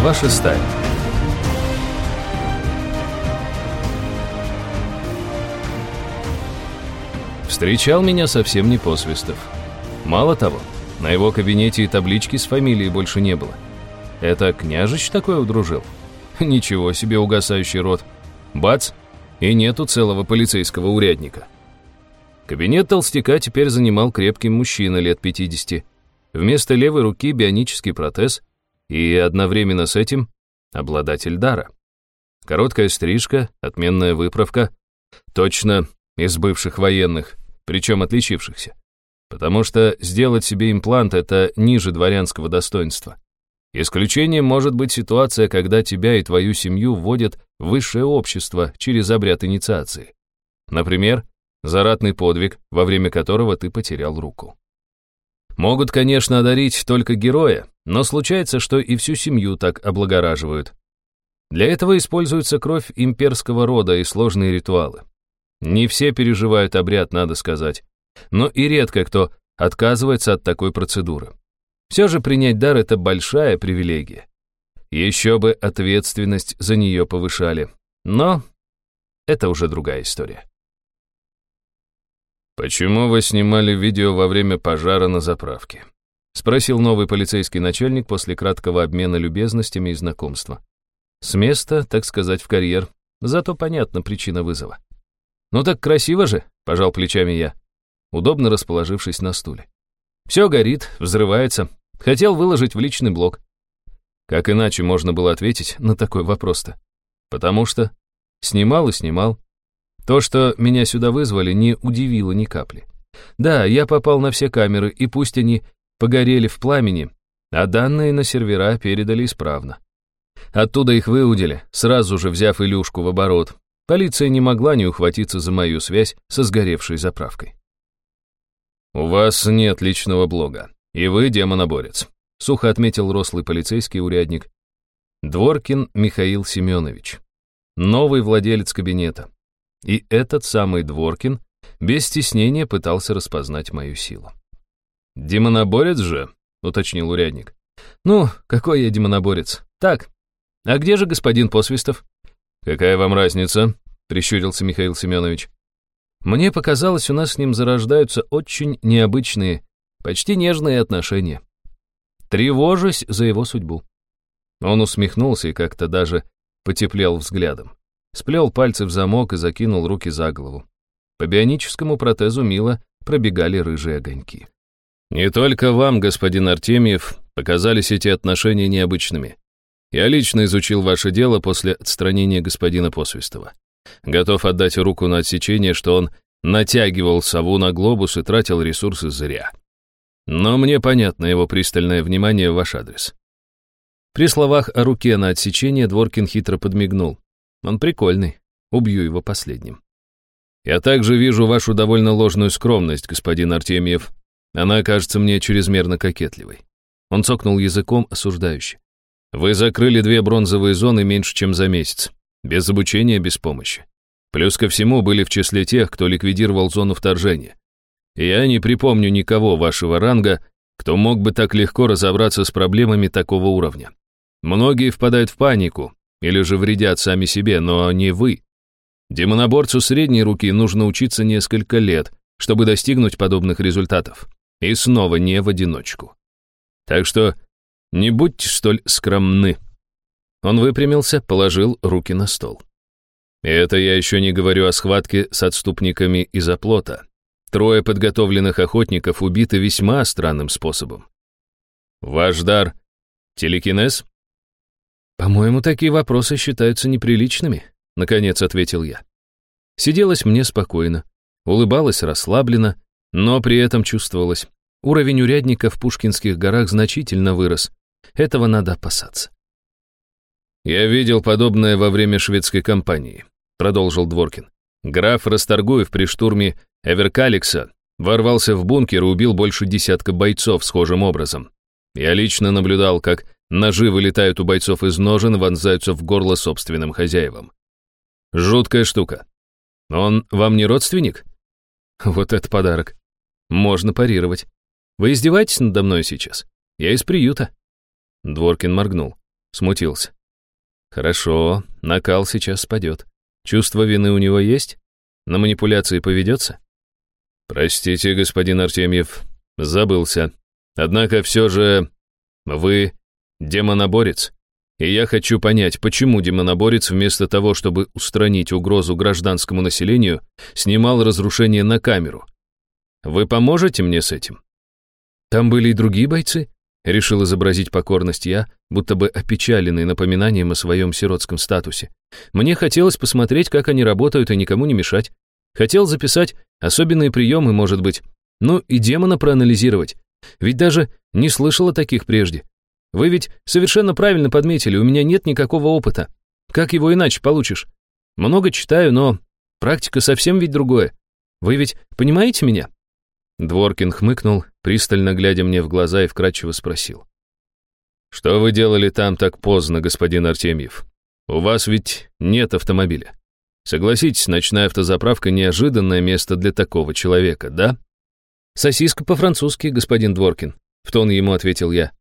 Глава шестая. Встречал меня совсем не посвистов. Мало того, на его кабинете и таблички с фамилией больше не было. Это княжич такой удружил? Ничего себе угасающий рот. Бац, и нету целого полицейского урядника. Кабинет толстяка теперь занимал крепкий мужчина лет 50. Вместо левой руки бионический протез и одновременно с этим обладатель дара. Короткая стрижка, отменная выправка. Точно из бывших военных, причем отличившихся. Потому что сделать себе имплант — это ниже дворянского достоинства. Исключением может быть ситуация, когда тебя и твою семью вводят в высшее общество через обряд инициации. Например, заратный подвиг, во время которого ты потерял руку. Могут, конечно, одарить только героя, но случается, что и всю семью так облагораживают. Для этого используется кровь имперского рода и сложные ритуалы. Не все переживают обряд, надо сказать, но и редко кто отказывается от такой процедуры. Все же принять дар — это большая привилегия. Еще бы ответственность за нее повышали. Но это уже другая история. «Почему вы снимали видео во время пожара на заправке?» — спросил новый полицейский начальник после краткого обмена любезностями и знакомства. С места, так сказать, в карьер, зато понятна причина вызова. «Ну так красиво же», — пожал плечами я, удобно расположившись на стуле. «Все горит, взрывается, Хотел выложить в личный блог. Как иначе можно было ответить на такой вопрос-то? Потому что снимал и снимал. То, что меня сюда вызвали, не удивило ни капли. Да, я попал на все камеры, и пусть они погорели в пламени, а данные на сервера передали исправно. Оттуда их выудили, сразу же взяв Илюшку в оборот. Полиция не могла не ухватиться за мою связь со сгоревшей заправкой. «У вас нет личного блога», «И вы демоноборец», — сухо отметил рослый полицейский урядник. Дворкин Михаил Семенович. Новый владелец кабинета. И этот самый Дворкин без стеснения пытался распознать мою силу. «Демоноборец же?» — уточнил урядник. «Ну, какой я демоноборец? Так. А где же господин Посвистов?» «Какая вам разница?» — прищурился Михаил Семенович. «Мне показалось, у нас с ним зарождаются очень необычные Почти нежные отношения. Тревожусь за его судьбу. Он усмехнулся и как-то даже потеплел взглядом. Сплел пальцы в замок и закинул руки за голову. По бионическому протезу мило пробегали рыжие огоньки. «Не только вам, господин Артемьев, показались эти отношения необычными. Я лично изучил ваше дело после отстранения господина Посвистова. Готов отдать руку на отсечение, что он натягивал сову на глобус и тратил ресурсы зря. Но мне понятно его пристальное внимание в ваш адрес. При словах о руке на отсечение Дворкин хитро подмигнул. Он прикольный. Убью его последним. Я также вижу вашу довольно ложную скромность, господин Артемьев. Она кажется мне чрезмерно кокетливой. Он цокнул языком осуждающе. Вы закрыли две бронзовые зоны меньше, чем за месяц. Без обучения, без помощи. Плюс ко всему были в числе тех, кто ликвидировал зону вторжения. Я не припомню никого вашего ранга, кто мог бы так легко разобраться с проблемами такого уровня. Многие впадают в панику или же вредят сами себе, но не вы. Демоноборцу средней руки нужно учиться несколько лет, чтобы достигнуть подобных результатов. И снова не в одиночку. Так что не будьте столь скромны. Он выпрямился, положил руки на стол. Это я еще не говорю о схватке с отступниками из оплота. Трое подготовленных охотников убиты весьма странным способом. Ваш дар — телекинез? По-моему, такие вопросы считаются неприличными, наконец ответил я. Сиделась мне спокойно, улыбалась расслабленно, но при этом чувствовалось, уровень урядника в Пушкинских горах значительно вырос. Этого надо опасаться. «Я видел подобное во время шведской кампании», — продолжил Дворкин. Граф Расторгуев при штурме Эверкаликса ворвался в бункер и убил больше десятка бойцов схожим образом. Я лично наблюдал, как ножи вылетают у бойцов из ножен вонзаются в горло собственным хозяевам. Жуткая штука. Он вам не родственник? Вот это подарок. Можно парировать. Вы издеваетесь надо мной сейчас? Я из приюта. Дворкин моргнул. смутился. Хорошо, накал сейчас спадет. Чувство вины у него есть? На манипуляции поведется? Простите, господин Артемьев, забылся. Однако все же вы демоноборец. И я хочу понять, почему демоноборец вместо того, чтобы устранить угрозу гражданскому населению, снимал разрушение на камеру. Вы поможете мне с этим? Там были и другие бойцы, решил изобразить покорность я, будто бы опечаленный напоминанием о своем сиротском статусе. Мне хотелось посмотреть, как они работают и никому не мешать. Хотел записать особенные приемы, может быть. Ну и демона проанализировать. Ведь даже не слышал о таких прежде. Вы ведь совершенно правильно подметили, у меня нет никакого опыта. Как его иначе получишь? Много читаю, но практика совсем ведь другое. Вы ведь понимаете меня?» Дворкин хмыкнул, пристально глядя мне в глаза и вкратчиво спросил. «Что вы делали там так поздно, господин Артемьев? У вас ведь нет автомобиля. Согласитесь, ночная автозаправка — неожиданное место для такого человека, да?» «Сосиска по-французски, господин Дворкин», — в тон ему ответил я.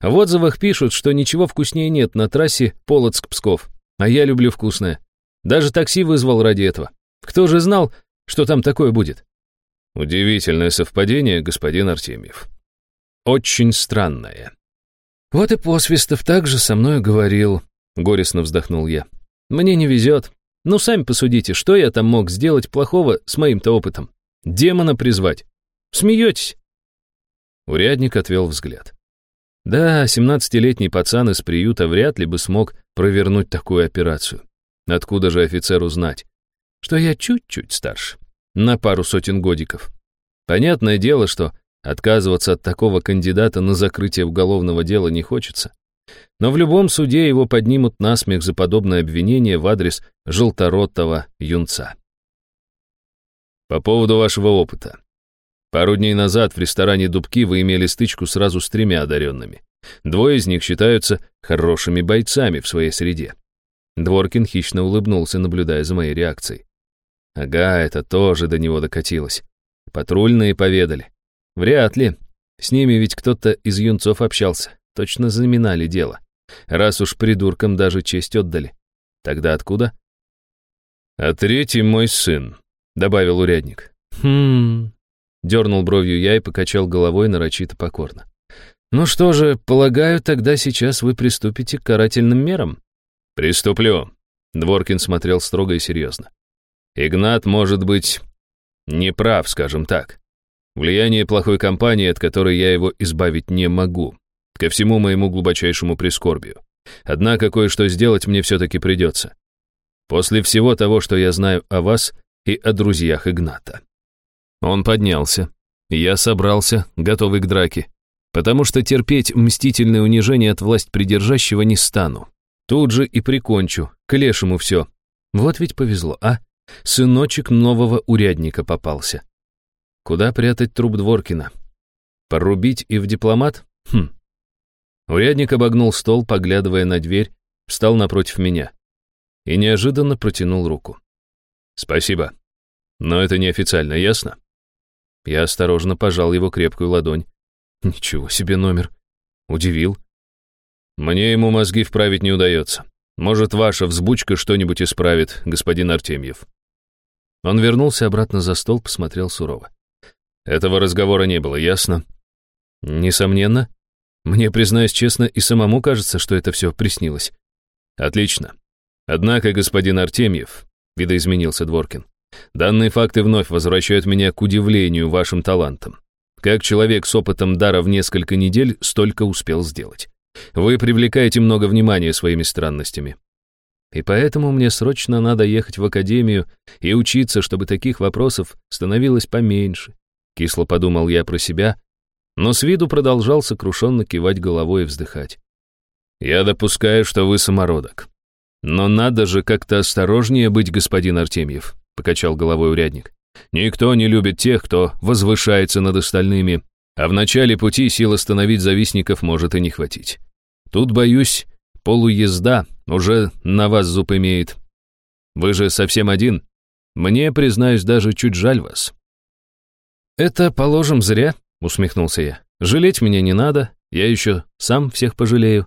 В отзывах пишут, что ничего вкуснее нет на трассе Полоцк-Псков, а я люблю вкусное. Даже такси вызвал ради этого. Кто же знал, что там такое будет? Удивительное совпадение, господин Артемьев. Очень странное. Вот и Посвистов также со мной говорил, горестно вздохнул я. Мне не везет. Ну, сами посудите, что я там мог сделать плохого с моим-то опытом? Демона призвать. Смеетесь? Урядник отвел взгляд. Да, 17-летний пацан из приюта вряд ли бы смог провернуть такую операцию. Откуда же офицеру знать, что я чуть-чуть старше, на пару сотен годиков. Понятное дело, что отказываться от такого кандидата на закрытие уголовного дела не хочется. Но в любом суде его поднимут насмех за подобное обвинение в адрес желторотого юнца. По поводу вашего опыта. Пару дней назад в ресторане «Дубки» вы имели стычку сразу с тремя одаренными. Двое из них считаются хорошими бойцами в своей среде. Дворкин хищно улыбнулся, наблюдая за моей реакцией. Ага, это тоже до него докатилось. Патрульные поведали. Вряд ли. С ними ведь кто-то из юнцов общался. Точно заминали дело. Раз уж придуркам даже честь отдали. Тогда откуда? «А третий мой сын», — добавил урядник. «Хм...» Дернул бровью я и покачал головой нарочито покорно. «Ну что же, полагаю, тогда сейчас вы приступите к карательным мерам?» «Приступлю», — Дворкин смотрел строго и серьезно. «Игнат, может быть, не прав, скажем так. Влияние плохой компании, от которой я его избавить не могу. Ко всему моему глубочайшему прискорбию. Однако кое-что сделать мне все-таки придется. После всего того, что я знаю о вас и о друзьях Игната». Он поднялся. Я собрался, готовый к драке. Потому что терпеть мстительное унижение от власть придержащего не стану. Тут же и прикончу, к лешему все. Вот ведь повезло, а? Сыночек нового урядника попался. Куда прятать труп Дворкина? Порубить и в дипломат? Хм. Урядник обогнул стол, поглядывая на дверь, встал напротив меня и неожиданно протянул руку. «Спасибо. Но это неофициально, ясно?» Я осторожно пожал его крепкую ладонь. Ничего себе номер. Удивил. Мне ему мозги вправить не удается. Может, ваша взбучка что-нибудь исправит, господин Артемьев. Он вернулся обратно за стол, посмотрел сурово. Этого разговора не было, ясно? Несомненно. Мне, признаюсь честно, и самому кажется, что это все приснилось. Отлично. Однако, господин Артемьев, видоизменился Дворкин, Данные факты вновь возвращают меня к удивлению вашим талантам. Как человек с опытом дара в несколько недель столько успел сделать. Вы привлекаете много внимания своими странностями. И поэтому мне срочно надо ехать в академию и учиться, чтобы таких вопросов становилось поменьше. Кисло подумал я про себя, но с виду продолжал сокрушенно кивать головой и вздыхать. Я допускаю, что вы самородок. Но надо же как-то осторожнее быть, господин Артемьев покачал головой урядник. Никто не любит тех, кто возвышается над остальными, а в начале пути сил остановить завистников может и не хватить. Тут, боюсь, полуезда уже на вас зуб имеет. Вы же совсем один. Мне, признаюсь, даже чуть жаль вас. Это, положим, зря, усмехнулся я. Жалеть меня не надо, я еще сам всех пожалею.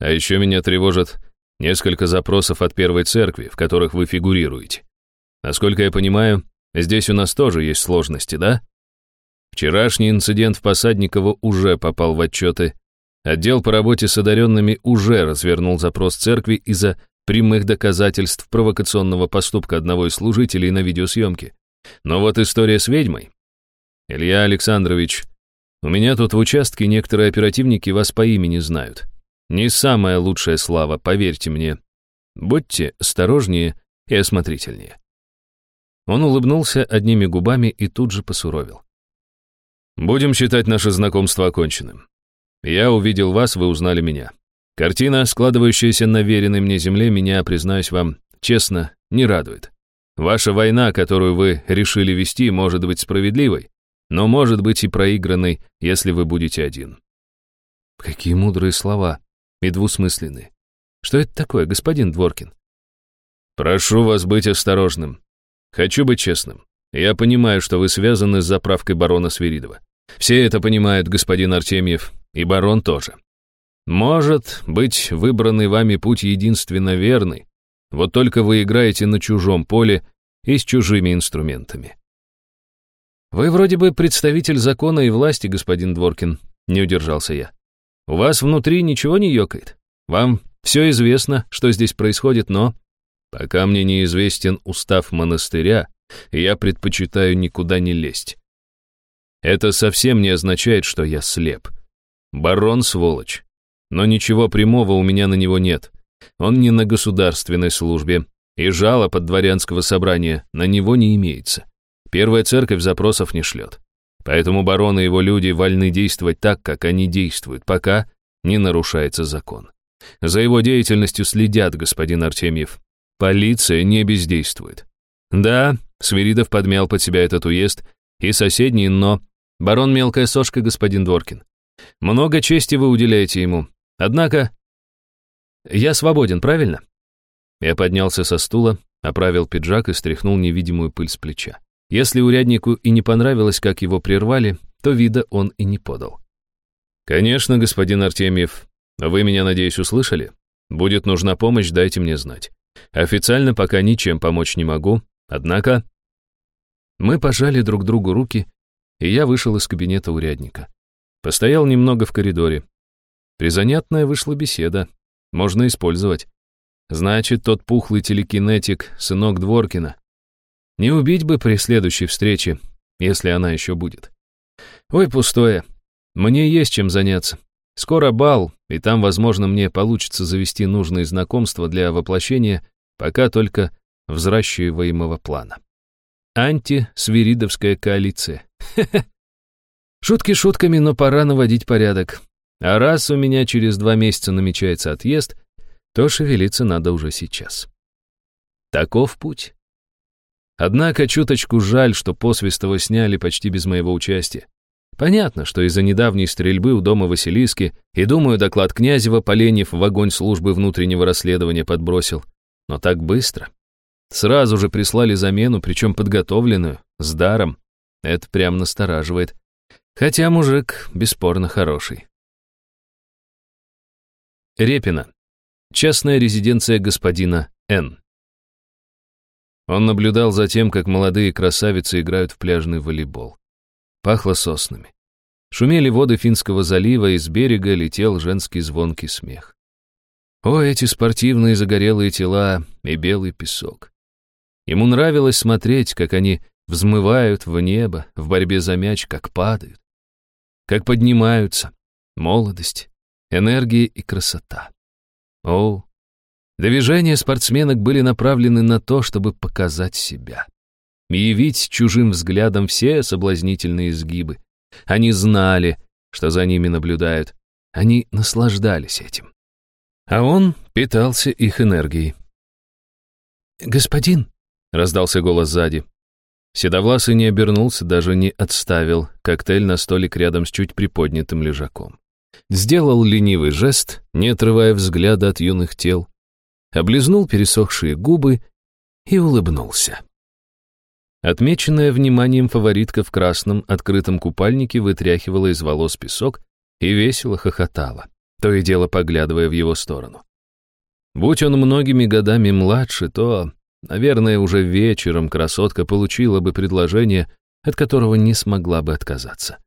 А еще меня тревожат несколько запросов от первой церкви, в которых вы фигурируете. Насколько я понимаю, здесь у нас тоже есть сложности, да? Вчерашний инцидент в Посадниково уже попал в отчеты. Отдел по работе с одаренными уже развернул запрос церкви из-за прямых доказательств провокационного поступка одного из служителей на видеосъемке. Но вот история с ведьмой. Илья Александрович, у меня тут в участке некоторые оперативники вас по имени знают. Не самая лучшая слава, поверьте мне. Будьте осторожнее и осмотрительнее. Он улыбнулся одними губами и тут же посуровил. Будем считать наше знакомство оконченным. Я увидел вас, вы узнали меня. Картина, складывающаяся на веренной мне земле, меня, признаюсь вам, честно, не радует. Ваша война, которую вы решили вести, может быть справедливой, но может быть и проигранной, если вы будете один. Какие мудрые слова и двусмысленные. Что это такое, господин Дворкин? Прошу вас быть осторожным. Хочу быть честным. Я понимаю, что вы связаны с заправкой барона Свиридова. Все это понимают, господин Артемьев, и барон тоже. Может быть, выбранный вами путь единственно верный, вот только вы играете на чужом поле и с чужими инструментами. Вы вроде бы представитель закона и власти, господин Дворкин, не удержался я. У вас внутри ничего не ёкает. Вам все известно, что здесь происходит, но... Пока мне неизвестен устав монастыря, я предпочитаю никуда не лезть. Это совсем не означает, что я слеп. Барон сволочь. Но ничего прямого у меня на него нет. Он не на государственной службе, и жалоб от дворянского собрания на него не имеется. Первая церковь запросов не шлет. Поэтому барон и его люди вольны действовать так, как они действуют, пока не нарушается закон. За его деятельностью следят, господин Артемьев. Полиция не бездействует. Да, Свиридов подмял под себя этот уезд и соседний, но... Барон мелкая сошка, господин Дворкин. Много чести вы уделяете ему. Однако... Я свободен, правильно? Я поднялся со стула, оправил пиджак и стряхнул невидимую пыль с плеча. Если уряднику и не понравилось, как его прервали, то вида он и не подал. «Конечно, господин Артемьев. Вы меня, надеюсь, услышали? Будет нужна помощь, дайте мне знать. Официально пока ничем помочь не могу, однако...» Мы пожали друг другу руки, и я вышел из кабинета урядника. Постоял немного в коридоре. Призанятная вышла беседа. Можно использовать. Значит, тот пухлый телекинетик, сынок Дворкина. Не убить бы при следующей встрече, если она еще будет. Ой, пустое. Мне есть чем заняться. Скоро бал, и там, возможно, мне получится завести нужные знакомства для воплощения пока только взращиваемого плана. Анти-свиридовская коалиция. Шутки шутками, но пора наводить порядок. А раз у меня через два месяца намечается отъезд, то шевелиться надо уже сейчас. Таков путь. Однако чуточку жаль, что Посвистова сняли почти без моего участия. Понятно, что из-за недавней стрельбы у дома Василиски, и, думаю, доклад Князева Поленев в огонь службы внутреннего расследования подбросил. Но так быстро. Сразу же прислали замену, причем подготовленную, с даром. Это прям настораживает. Хотя мужик бесспорно хороший. Репина. Частная резиденция господина Н. Он наблюдал за тем, как молодые красавицы играют в пляжный волейбол. Пахло соснами. Шумели воды Финского залива, и с берега летел женский звонкий смех. О, эти спортивные загорелые тела и белый песок. Ему нравилось смотреть, как они взмывают в небо в борьбе за мяч, как падают, как поднимаются. Молодость, энергия и красота. О, движения спортсменок были направлены на то, чтобы показать себя. Явить чужим взглядом все соблазнительные изгибы. Они знали, что за ними наблюдают. Они наслаждались этим. А он питался их энергией. «Господин», Раздался голос сзади. Седовласый не обернулся, даже не отставил коктейль на столик рядом с чуть приподнятым лежаком. Сделал ленивый жест, не отрывая взгляда от юных тел, облизнул пересохшие губы и улыбнулся. Отмеченная вниманием фаворитка в красном открытом купальнике вытряхивала из волос песок и весело хохотала. То и дело поглядывая в его сторону. Будь он многими годами младше, то, наверное, уже вечером красотка получила бы предложение, от которого не смогла бы отказаться.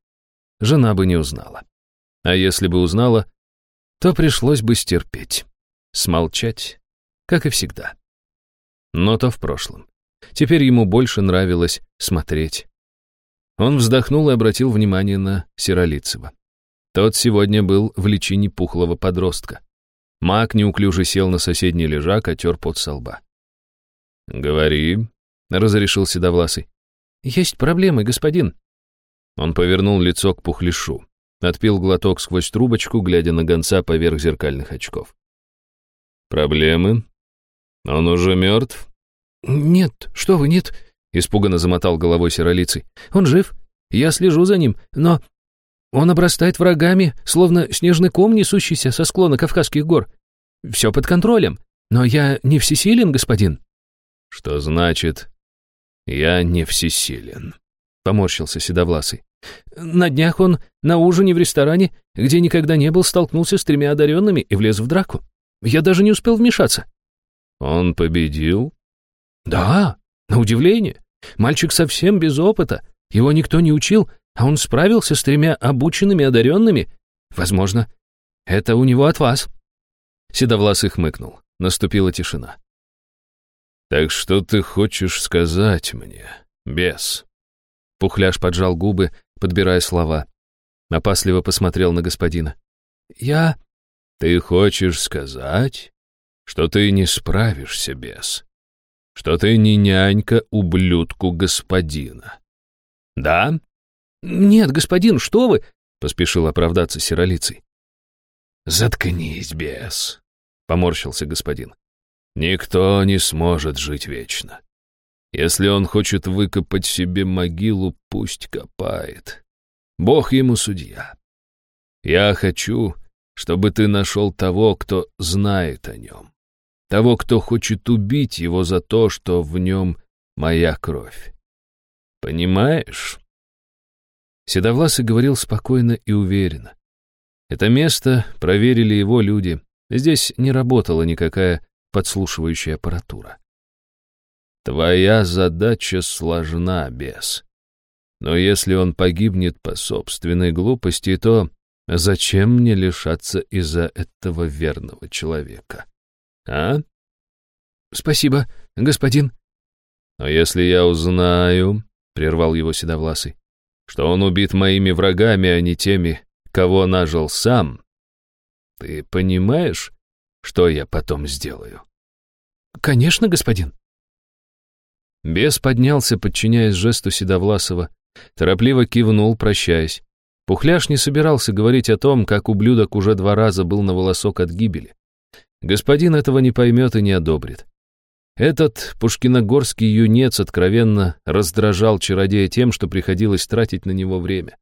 Жена бы не узнала. А если бы узнала, то пришлось бы стерпеть, смолчать, как и всегда. Но то в прошлом. Теперь ему больше нравилось смотреть. Он вздохнул и обратил внимание на Сиролицева. Тот сегодня был в личине пухлого подростка. Маг неуклюже сел на соседний лежак, отер пот со лба. «Говори», — разрешил Седовласый. «Есть проблемы, господин». Он повернул лицо к пухлишу, отпил глоток сквозь трубочку, глядя на гонца поверх зеркальных очков. «Проблемы? Он уже мертв?» «Нет, что вы, нет», — испуганно замотал головой Сиролицый. «Он жив, я слежу за ним, но он обрастает врагами, словно снежный ком, несущийся со склона Кавказских гор. Все под контролем, но я не всесилен, господин». «Что значит, я не всесилен?» — поморщился Седовласый. «На днях он на ужине в ресторане, где никогда не был, столкнулся с тремя одаренными и влез в драку. Я даже не успел вмешаться». «Он победил?» Да, на удивление. Мальчик совсем без опыта. Его никто не учил, а он справился с тремя обученными одаренными. Возможно, это у него от вас. Седовласый хмыкнул. Наступила тишина. «Так что ты хочешь сказать мне, бес?» Пухляш поджал губы, подбирая слова. Опасливо посмотрел на господина. «Я...» «Ты хочешь сказать, что ты не справишься, бес?» что ты не нянька ублюдку господина. Да? Нет, господин, что вы? Поспешил оправдаться сиролицей. Заткнись, бес, поморщился господин. Никто не сможет жить вечно. Если он хочет выкопать себе могилу, пусть копает. Бог ему судья. Я хочу, чтобы ты нашел того, кто знает о нем. Того, кто хочет убить его за то, что в нем моя кровь. Понимаешь? Седовласый говорил спокойно и уверенно. Это место проверили его люди. Здесь не работала никакая подслушивающая аппаратура. Твоя задача сложна, бес. Но если он погибнет по собственной глупости, то зачем мне лишаться из-за этого верного человека? А? Спасибо, господин. Но если я узнаю, прервал его седовласый, что он убит моими врагами, а не теми, кого нажил сам, ты понимаешь, что я потом сделаю? Конечно, господин. Бес поднялся, подчиняясь жесту Седовласова, торопливо кивнул, прощаясь. Пухляш не собирался говорить о том, как ублюдок уже два раза был на волосок от гибели. Господин этого не поймет и не одобрит. Этот пушкиногорский юнец откровенно раздражал чародея тем, что приходилось тратить на него время.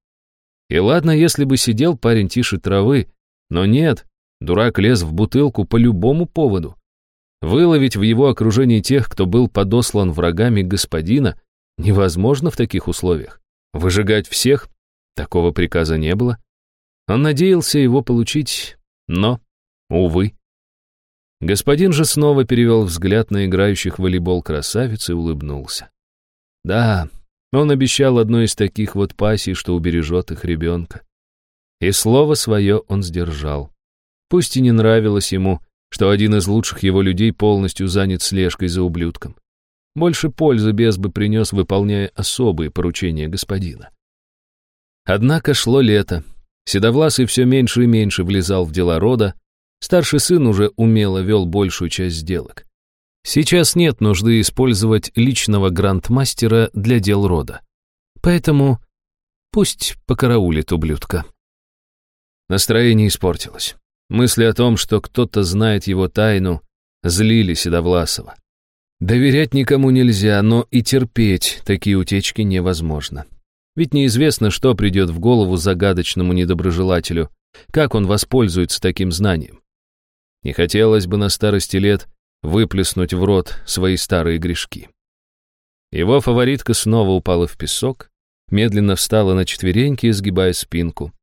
И ладно, если бы сидел парень тише травы, но нет, дурак лез в бутылку по любому поводу. Выловить в его окружении тех, кто был подослан врагами господина, невозможно в таких условиях. Выжигать всех? Такого приказа не было. Он надеялся его получить, но, увы. Господин же снова перевел взгляд на играющих в волейбол красавиц и улыбнулся. Да, он обещал одной из таких вот пассий, что убережет их ребенка. И слово свое он сдержал. Пусть и не нравилось ему, что один из лучших его людей полностью занят слежкой за ублюдком. Больше пользы без бы принес, выполняя особые поручения господина. Однако шло лето. Седовласый все меньше и меньше влезал в дела рода, Старший сын уже умело вел большую часть сделок. Сейчас нет нужды использовать личного грандмастера для дел рода. Поэтому пусть покараулит ублюдка. Настроение испортилось. Мысли о том, что кто-то знает его тайну, злили Седовласова. Доверять никому нельзя, но и терпеть такие утечки невозможно. Ведь неизвестно, что придет в голову загадочному недоброжелателю, как он воспользуется таким знанием. Не хотелось бы на старости лет выплеснуть в рот свои старые грешки. Его фаворитка снова упала в песок, медленно встала на четвереньки, изгибая спинку,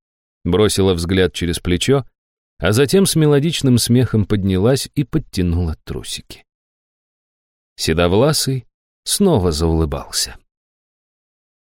бросила взгляд через плечо а затем с мелодичным смехом поднялась и подтянула трусики. Седовласый снова заулыбался.